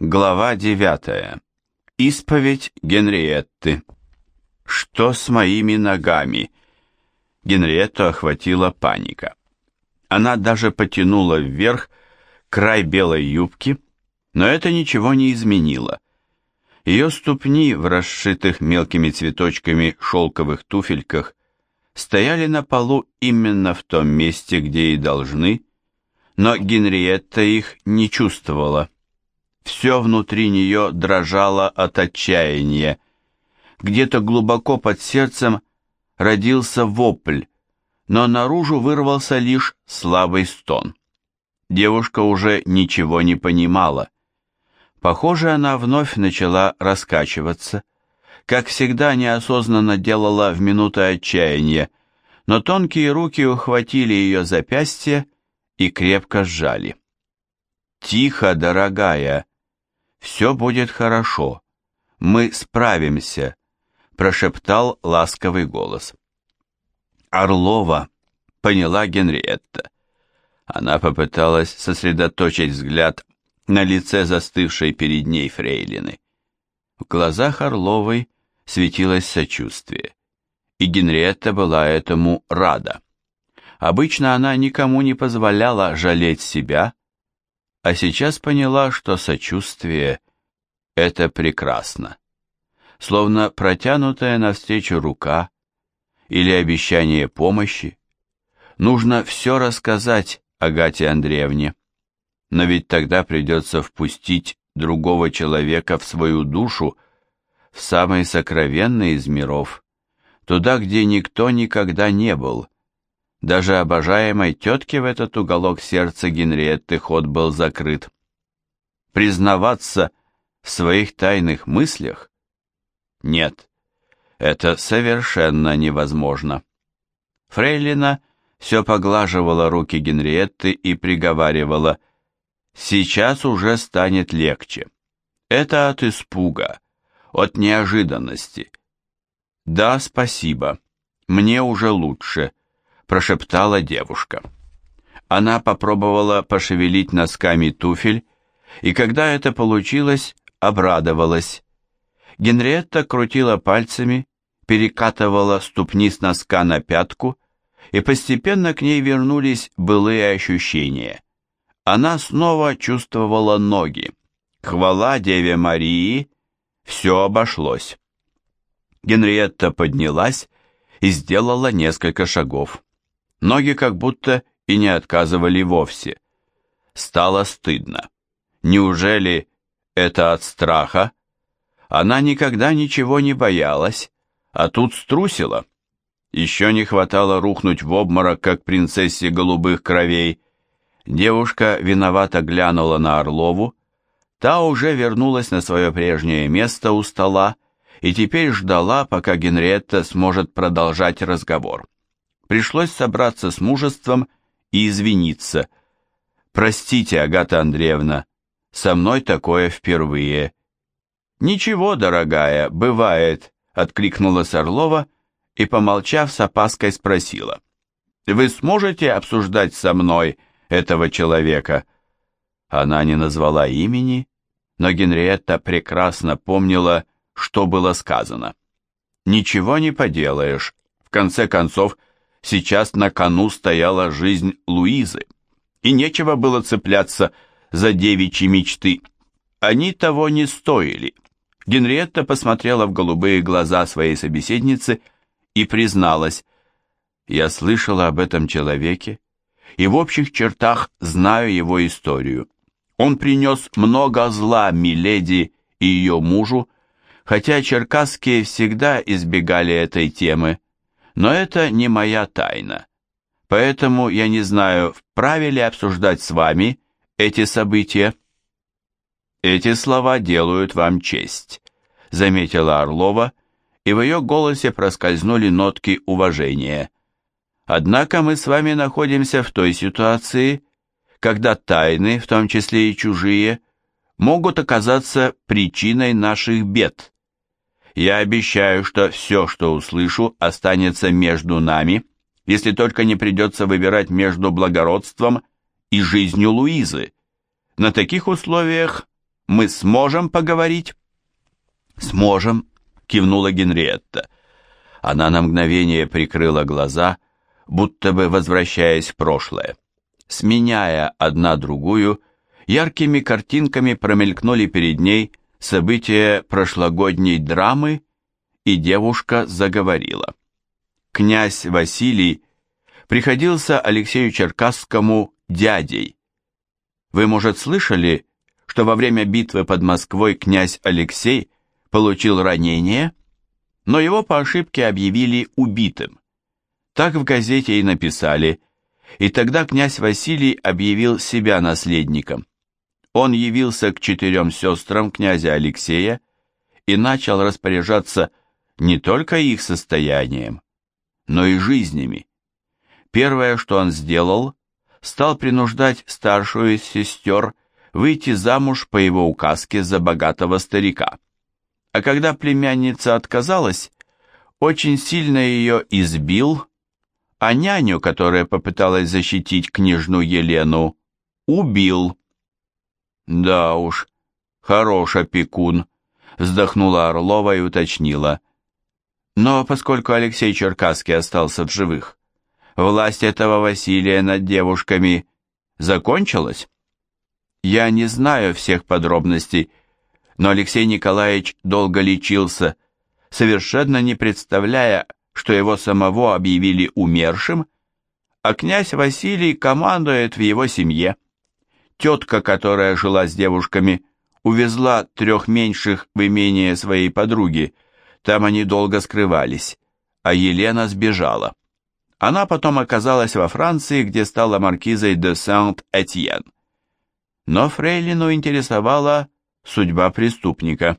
Глава 9. Исповедь Генриетты. Что с моими ногами? Генриетту охватила паника. Она даже потянула вверх край белой юбки, но это ничего не изменило. Ее ступни в расшитых мелкими цветочками шелковых туфельках стояли на полу именно в том месте, где и должны, но Генриетта их не чувствовала. Все внутри нее дрожало от отчаяния. Где-то глубоко под сердцем родился вопль, но наружу вырвался лишь слабый стон. Девушка уже ничего не понимала. Похоже, она вновь начала раскачиваться. Как всегда, неосознанно делала в минуты отчаяния, но тонкие руки ухватили ее запястье и крепко сжали. «Тихо, дорогая!» «Все будет хорошо. Мы справимся», — прошептал ласковый голос. «Орлова», — поняла Генриетта. Она попыталась сосредоточить взгляд на лице застывшей перед ней фрейлины. В глазах Орловой светилось сочувствие, и Генриетта была этому рада. Обычно она никому не позволяла жалеть себя, а сейчас поняла, что сочувствие — это прекрасно. Словно протянутая навстречу рука или обещание помощи. Нужно все рассказать Агате Андреевне, но ведь тогда придется впустить другого человека в свою душу, в самый сокровенный из миров, туда, где никто никогда не был, даже обожаемой тетке в этот уголок сердца Генриетты ход был закрыт. Признаваться в своих тайных мыслях? Нет, это совершенно невозможно. Фрейлина все поглаживала руки Генриетты и приговаривала, «Сейчас уже станет легче. Это от испуга, от неожиданности». «Да, спасибо, мне уже лучше», прошептала девушка. Она попробовала пошевелить носками туфель, и когда это получилось, обрадовалась. Генриетта крутила пальцами, перекатывала ступни с носка на пятку, и постепенно к ней вернулись былые ощущения. Она снова чувствовала ноги. Хвала Деве Марии, все обошлось. Генриетта поднялась и сделала несколько шагов. Ноги как будто и не отказывали вовсе. Стало стыдно. Неужели это от страха? Она никогда ничего не боялась, а тут струсила. Еще не хватало рухнуть в обморок, как принцессе голубых кровей. Девушка виновато глянула на Орлову. Та уже вернулась на свое прежнее место у стола и теперь ждала, пока Генриетта сможет продолжать разговор. Пришлось собраться с мужеством и извиниться. «Простите, Агата Андреевна, со мной такое впервые». «Ничего, дорогая, бывает», — откликнулась Орлова и, помолчав, с опаской спросила. «Вы сможете обсуждать со мной этого человека?» Она не назвала имени, но Генриетта прекрасно помнила, что было сказано. «Ничего не поделаешь. В конце концов, Сейчас на кону стояла жизнь Луизы, и нечего было цепляться за девичьи мечты. Они того не стоили. Генриетта посмотрела в голубые глаза своей собеседницы и призналась, «Я слышала об этом человеке и в общих чертах знаю его историю. Он принес много зла Миледи и ее мужу, хотя черкасские всегда избегали этой темы. Но это не моя тайна. Поэтому я не знаю, вправе ли обсуждать с вами эти события. Эти слова делают вам честь, заметила Орлова, и в ее голосе проскользнули нотки уважения. Однако мы с вами находимся в той ситуации, когда тайны, в том числе и чужие, могут оказаться причиной наших бед. Я обещаю, что все, что услышу, останется между нами, если только не придется выбирать между благородством и жизнью Луизы. На таких условиях мы сможем поговорить?» «Сможем», — кивнула Генриетта. Она на мгновение прикрыла глаза, будто бы возвращаясь в прошлое. Сменяя одна другую, яркими картинками промелькнули перед ней события прошлогодней драмы, и девушка заговорила. Князь Василий приходился Алексею Черкасскому дядей. Вы, может, слышали, что во время битвы под Москвой князь Алексей получил ранение, но его по ошибке объявили убитым. Так в газете и написали, и тогда князь Василий объявил себя наследником. Он явился к четырем сестрам князя Алексея и начал распоряжаться не только их состоянием, но и жизнями. Первое, что он сделал, стал принуждать старшую из сестер выйти замуж по его указке за богатого старика. А когда племянница отказалась, очень сильно ее избил, а няню, которая попыталась защитить княжну Елену, убил. «Да уж, хорош опекун», — вздохнула Орлова и уточнила. Но поскольку Алексей Черкасский остался в живых, власть этого Василия над девушками закончилась? Я не знаю всех подробностей, но Алексей Николаевич долго лечился, совершенно не представляя, что его самого объявили умершим, а князь Василий командует в его семье. Тетка, которая жила с девушками, увезла трех меньших в имение своей подруги, там они долго скрывались, а Елена сбежала. Она потом оказалась во Франции, где стала маркизой де Сент-Этьен. Но Фрейлину интересовала судьба преступника.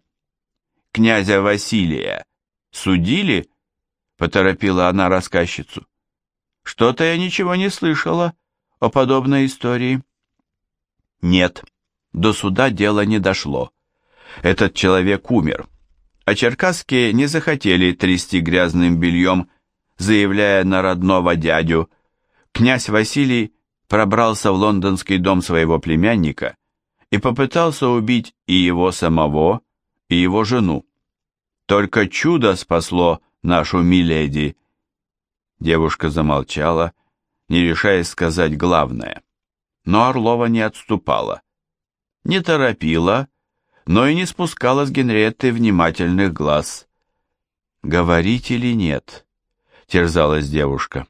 «Князя Василия судили?» — поторопила она рассказчицу. «Что-то я ничего не слышала о подобной истории». «Нет, до суда дело не дошло. Этот человек умер, а черкасские не захотели трясти грязным бельем заявляя на родного дядю, князь Василий пробрался в лондонский дом своего племянника и попытался убить и его самого, и его жену. Только чудо спасло нашу миледи. Девушка замолчала, не решаясь сказать главное. Но Орлова не отступала. Не торопила, но и не спускала с Генриетты внимательных глаз. Говорить или нет? терзалась девушка.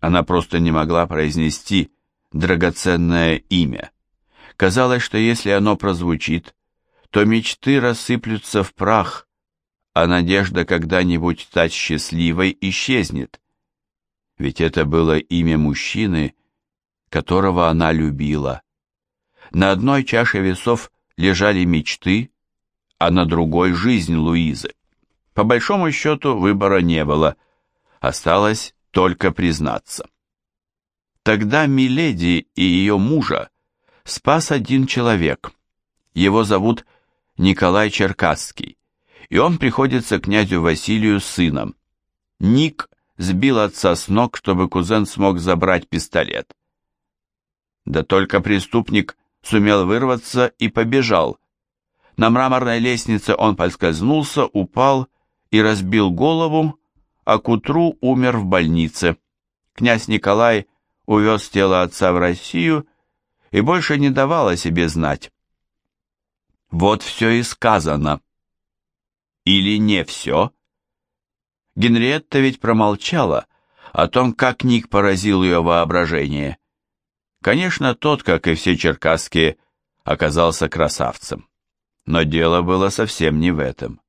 Она просто не могла произнести драгоценное имя. Казалось, что если оно прозвучит, то мечты рассыплются в прах, а надежда когда-нибудь стать счастливой исчезнет. Ведь это было имя мужчины, которого она любила. На одной чаше весов лежали мечты, а на другой — жизнь Луизы. По большому счету выбора не было — Осталось только признаться. Тогда Миледи и ее мужа спас один человек. Его зовут Николай Черкасский, и он приходится князю Василию сыном. Ник сбил отца с ног, чтобы кузен смог забрать пистолет. Да только преступник сумел вырваться и побежал. На мраморной лестнице он поскользнулся, упал и разбил голову, а к утру умер в больнице. Князь Николай увез тело отца в Россию и больше не давал о себе знать. Вот все и сказано. Или не все? Генриетта ведь промолчала о том, как Ник поразил ее воображение. Конечно, тот, как и все черкасские, оказался красавцем. Но дело было совсем не в этом.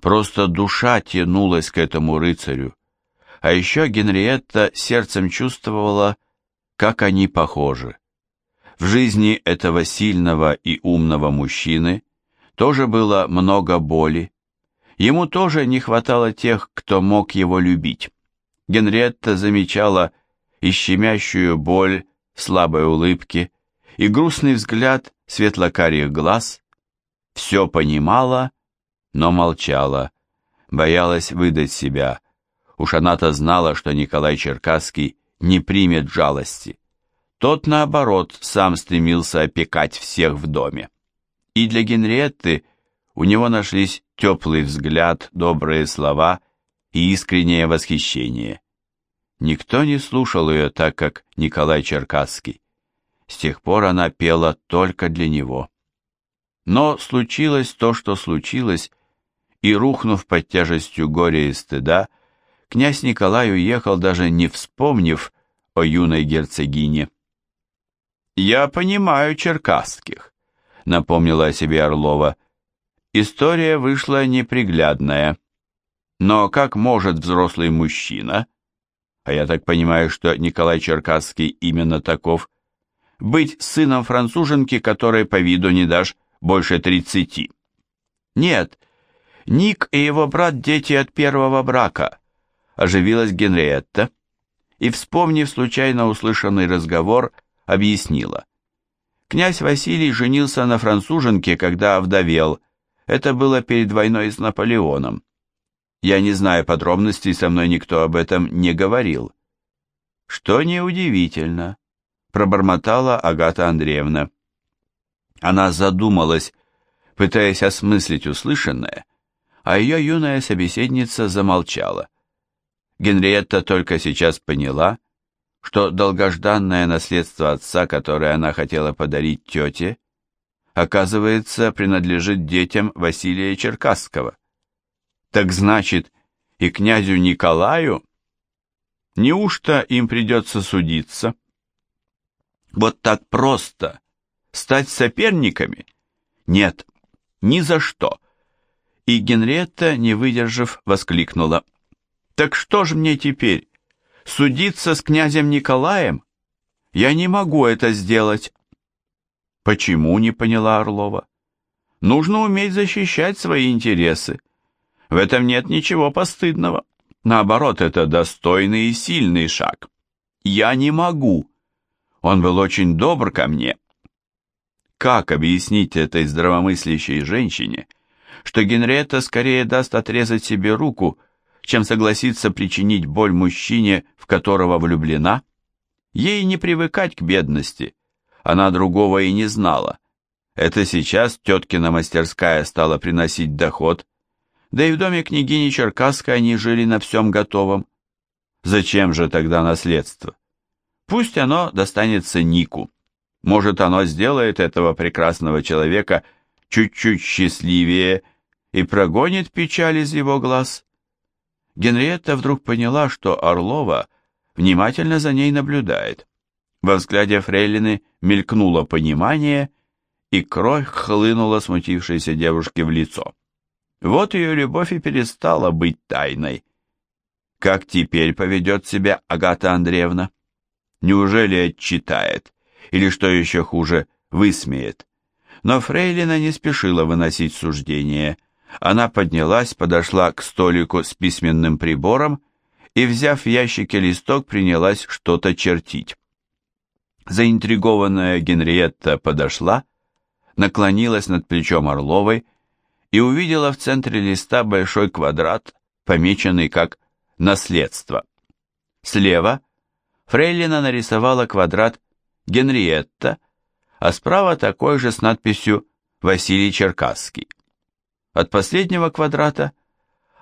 Просто душа тянулась к этому рыцарю. А еще Генриетта сердцем чувствовала, как они похожи. В жизни этого сильного и умного мужчины тоже было много боли. Ему тоже не хватало тех, кто мог его любить. Генриетта замечала и щемящую боль слабой улыбке, и грустный взгляд светлокарих глаз, все понимала но молчала, боялась выдать себя. Уж она-то знала, что Николай Черкасский не примет жалости. Тот, наоборот, сам стремился опекать всех в доме. И для Генриетты у него нашлись теплый взгляд, добрые слова и искреннее восхищение. Никто не слушал ее так, как Николай Черкасский. С тех пор она пела только для него. Но случилось то, что случилось, и, рухнув под тяжестью горя и стыда, князь Николай уехал, даже не вспомнив о юной герцогине. «Я понимаю черкасских», — напомнила о себе Орлова. «История вышла неприглядная. Но как может взрослый мужчина, а я так понимаю, что Николай Черкасский именно таков, быть сыном француженки, которой по виду не дашь больше тридцати? Нет, Ник и его брат дети от первого брака, оживилась Генриетта и, вспомнив случайно услышанный разговор, объяснила. Князь Василий женился на француженке, когда овдовел. Это было перед войной с Наполеоном. Я не знаю подробностей, со мной никто об этом не говорил. Что неудивительно, пробормотала Агата Андреевна. Она задумалась, пытаясь осмыслить услышанное, а ее юная собеседница замолчала. Генриетта только сейчас поняла, что долгожданное наследство отца, которое она хотела подарить тете, оказывается, принадлежит детям Василия Черкасского. Так значит, и князю Николаю? Неужто им придется судиться? Вот так просто стать соперниками? Нет, ни за что. И Генриетта, не выдержав, воскликнула. Так что ж мне теперь? Судиться с князем Николаем? Я не могу это сделать. Почему, не поняла Орлова? Нужно уметь защищать свои интересы. В этом нет ничего постыдного. Наоборот, это достойный и сильный шаг. Я не могу. Он был очень добр ко мне. Как объяснить этой здравомыслящей женщине, что Генриетта скорее даст отрезать себе руку, чем согласится причинить боль мужчине, в которого влюблена. Ей не привыкать к бедности, она другого и не знала. Это сейчас теткина мастерская стала приносить доход, да и в доме княгини Черкасской они жили на всем готовом. Зачем же тогда наследство? Пусть оно достанется Нику. Может, оно сделает этого прекрасного человека чуть-чуть счастливее и прогонит печаль из его глаз. Генриетта вдруг поняла, что Орлова внимательно за ней наблюдает. Во взгляде Фрейлины мелькнуло понимание, и кровь хлынула смутившейся девушке в лицо. Вот ее любовь и перестала быть тайной. Как теперь поведет себя Агата Андреевна? Неужели отчитает? Или, что еще хуже, высмеет? Но Фрейлина не спешила выносить суждение – она поднялась, подошла к столику с письменным прибором и, взяв в ящике листок, принялась что-то чертить. Заинтригованная Генриетта подошла, наклонилась над плечом Орловой и увидела в центре листа большой квадрат, помеченный как «наследство». Слева Фрейлина нарисовала квадрат Генриетта, а справа такой же с надписью «Василий Черкасский». От последнего квадрата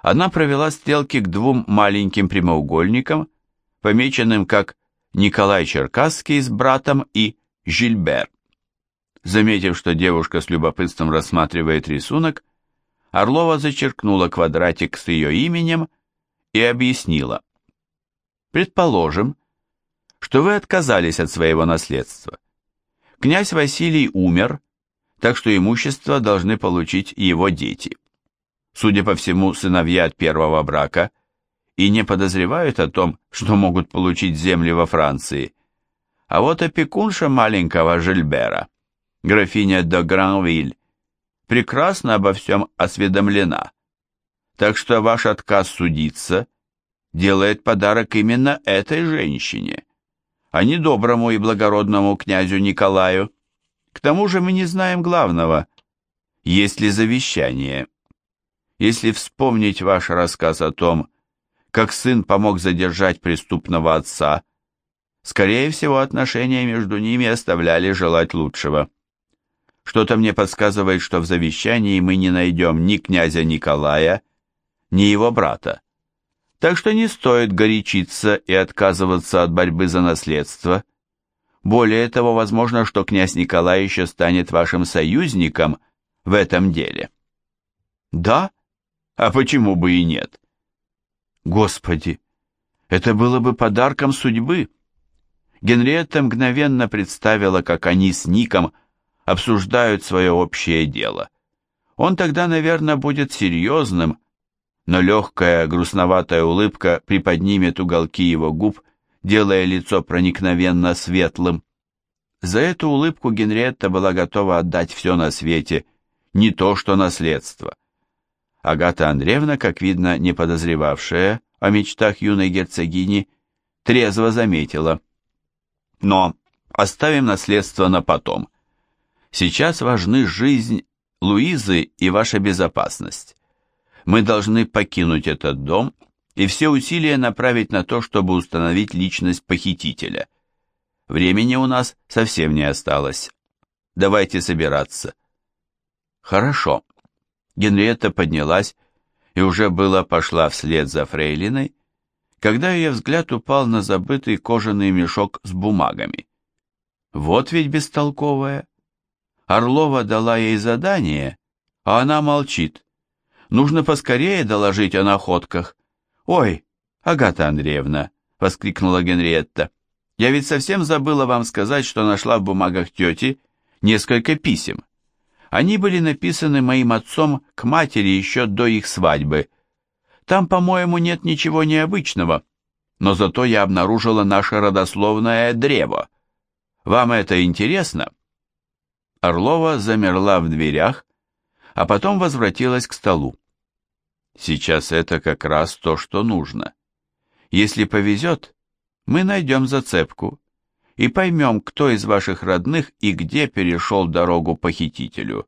она провела стрелки к двум маленьким прямоугольникам, помеченным как Николай Черкасский с братом и Жильбер. Заметив, что девушка с любопытством рассматривает рисунок, Орлова зачеркнула квадратик с ее именем и объяснила. «Предположим, что вы отказались от своего наследства. Князь Василий умер, так что имущество должны получить его дети. Судя по всему, сыновья от первого брака и не подозревают о том, что могут получить земли во Франции. А вот опекунша маленького Жильбера, графиня де Гранвиль, прекрасно обо всем осведомлена. Так что ваш отказ судиться делает подарок именно этой женщине, а не доброму и благородному князю Николаю. К тому же мы не знаем главного. Есть ли завещание? Если вспомнить ваш рассказ о том, как сын помог задержать преступного отца, скорее всего, отношения между ними оставляли желать лучшего. Что-то мне подсказывает, что в завещании мы не найдем ни князя Николая, ни его брата. Так что не стоит горячиться и отказываться от борьбы за наследство. Более того, возможно, что князь Николай еще станет вашим союзником в этом деле. Да? А почему бы и нет? Господи, это было бы подарком судьбы. Генриетта мгновенно представила, как они с Ником обсуждают свое общее дело. Он тогда, наверное, будет серьезным, но легкая грустноватая улыбка приподнимет уголки его губ, делая лицо проникновенно светлым. За эту улыбку Генриетта была готова отдать все на свете, не то что наследство. Агата Андреевна, как видно, не подозревавшая о мечтах юной герцогини, трезво заметила. Но оставим наследство на потом. Сейчас важны жизнь Луизы и ваша безопасность. Мы должны покинуть этот дом и все усилия направить на то, чтобы установить личность похитителя. Времени у нас совсем не осталось. Давайте собираться. Хорошо. Генриетта поднялась и уже было пошла вслед за фрейлиной, когда ее взгляд упал на забытый кожаный мешок с бумагами. Вот ведь бестолковая. Орлова дала ей задание, а она молчит. Нужно поскорее доложить о находках. «Ой, Агата Андреевна!» — воскликнула Генриетта. «Я ведь совсем забыла вам сказать, что нашла в бумагах тети несколько писем. Они были написаны моим отцом к матери еще до их свадьбы. Там, по-моему, нет ничего необычного, но зато я обнаружила наше родословное древо. Вам это интересно?» Орлова замерла в дверях, а потом возвратилась к столу. Сейчас это как раз то, что нужно. Если повезет, мы найдем зацепку и поймем, кто из ваших родных и где перешел дорогу похитителю.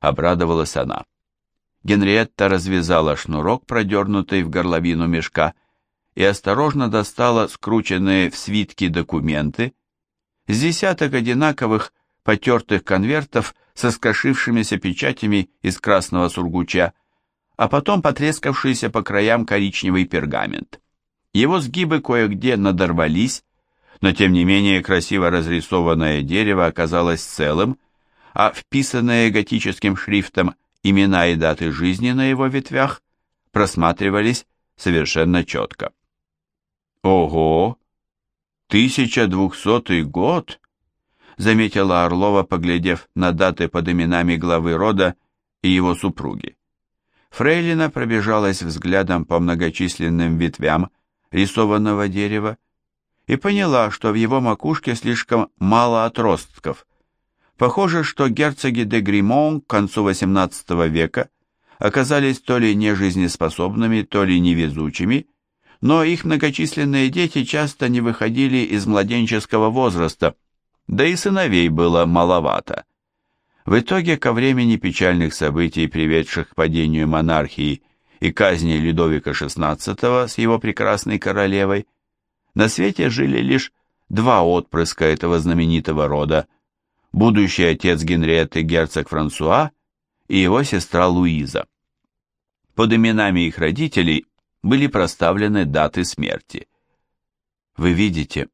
Обрадовалась она. Генриетта развязала шнурок, продернутый в горловину мешка, и осторожно достала скрученные в свитки документы, с десяток одинаковых потертых конвертов со скошившимися печатями из красного сургуча, а потом потрескавшийся по краям коричневый пергамент. Его сгибы кое-где надорвались, но тем не менее красиво разрисованное дерево оказалось целым, а вписанные готическим шрифтом имена и даты жизни на его ветвях просматривались совершенно четко. «Ого! 1200 год!» Заметила Орлова, поглядев на даты под именами главы рода и его супруги. Фрейлина пробежалась взглядом по многочисленным ветвям рисованного дерева и поняла, что в его макушке слишком мало отростков. Похоже, что герцоги де Гримон к концу XVIII века оказались то ли нежизнеспособными, то ли невезучими, но их многочисленные дети часто не выходили из младенческого возраста, да и сыновей было маловато. В итоге, ко времени печальных событий, приведших к падению монархии и казни Людовика XVI с его прекрасной королевой, на свете жили лишь два отпрыска этого знаменитого рода, будущий отец Генриетты герцог Франсуа и его сестра Луиза. Под именами их родителей были проставлены даты смерти. Вы видите,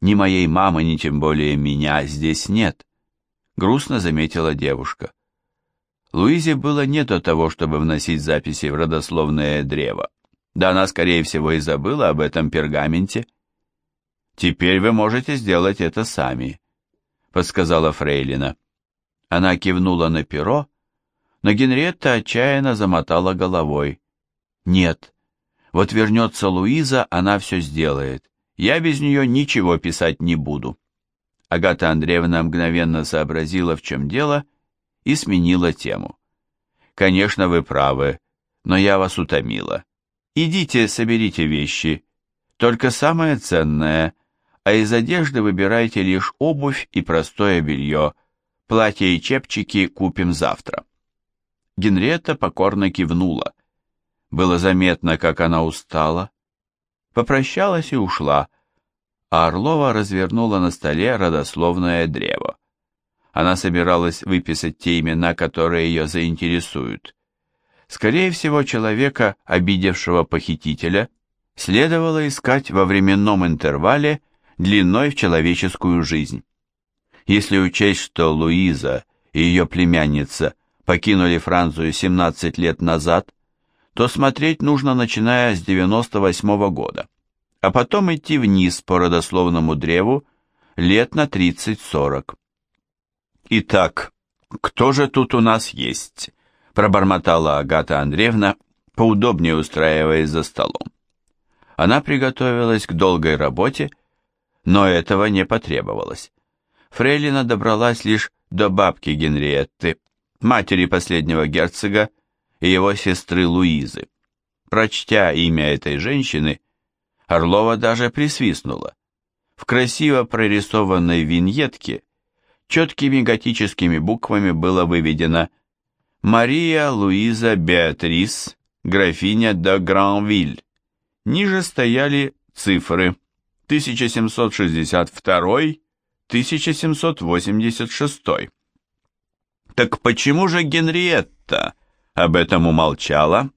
ни моей мамы, ни тем более меня здесь нет грустно заметила девушка. Луизе было не до того, чтобы вносить записи в родословное древо. Да она, скорее всего, и забыла об этом пергаменте. «Теперь вы можете сделать это сами», — подсказала Фрейлина. Она кивнула на перо, но Генриетта отчаянно замотала головой. «Нет, вот вернется Луиза, она все сделает. Я без нее ничего писать не буду». Агата Андреевна мгновенно сообразила, в чем дело, и сменила тему. «Конечно, вы правы, но я вас утомила. Идите, соберите вещи, только самое ценное, а из одежды выбирайте лишь обувь и простое белье, платья и чепчики купим завтра». Генриетта покорно кивнула. Было заметно, как она устала. Попрощалась и ушла, а Орлова развернула на столе родословное древо. Она собиралась выписать те имена, которые ее заинтересуют. Скорее всего, человека, обидевшего похитителя, следовало искать во временном интервале длиной в человеческую жизнь. Если учесть, что Луиза и ее племянница покинули Францию 17 лет назад, то смотреть нужно начиная с 98 -го года, а потом идти вниз по родословному древу лет на 30-40. Итак, кто же тут у нас есть? пробормотала Агата Андреевна, поудобнее устраиваясь за столом. Она приготовилась к долгой работе, но этого не потребовалось. Фрейлина добралась лишь до бабки Генриетты, матери последнего герцога и его сестры Луизы. Прочтя имя этой женщины, Орлова даже присвистнула. В красиво прорисованной виньетке четкими готическими буквами было выведено «Мария Луиза Беатрис, графиня де Гранвиль». Ниже стояли цифры 1762-1786. Так почему же Генриетта об этом умолчала?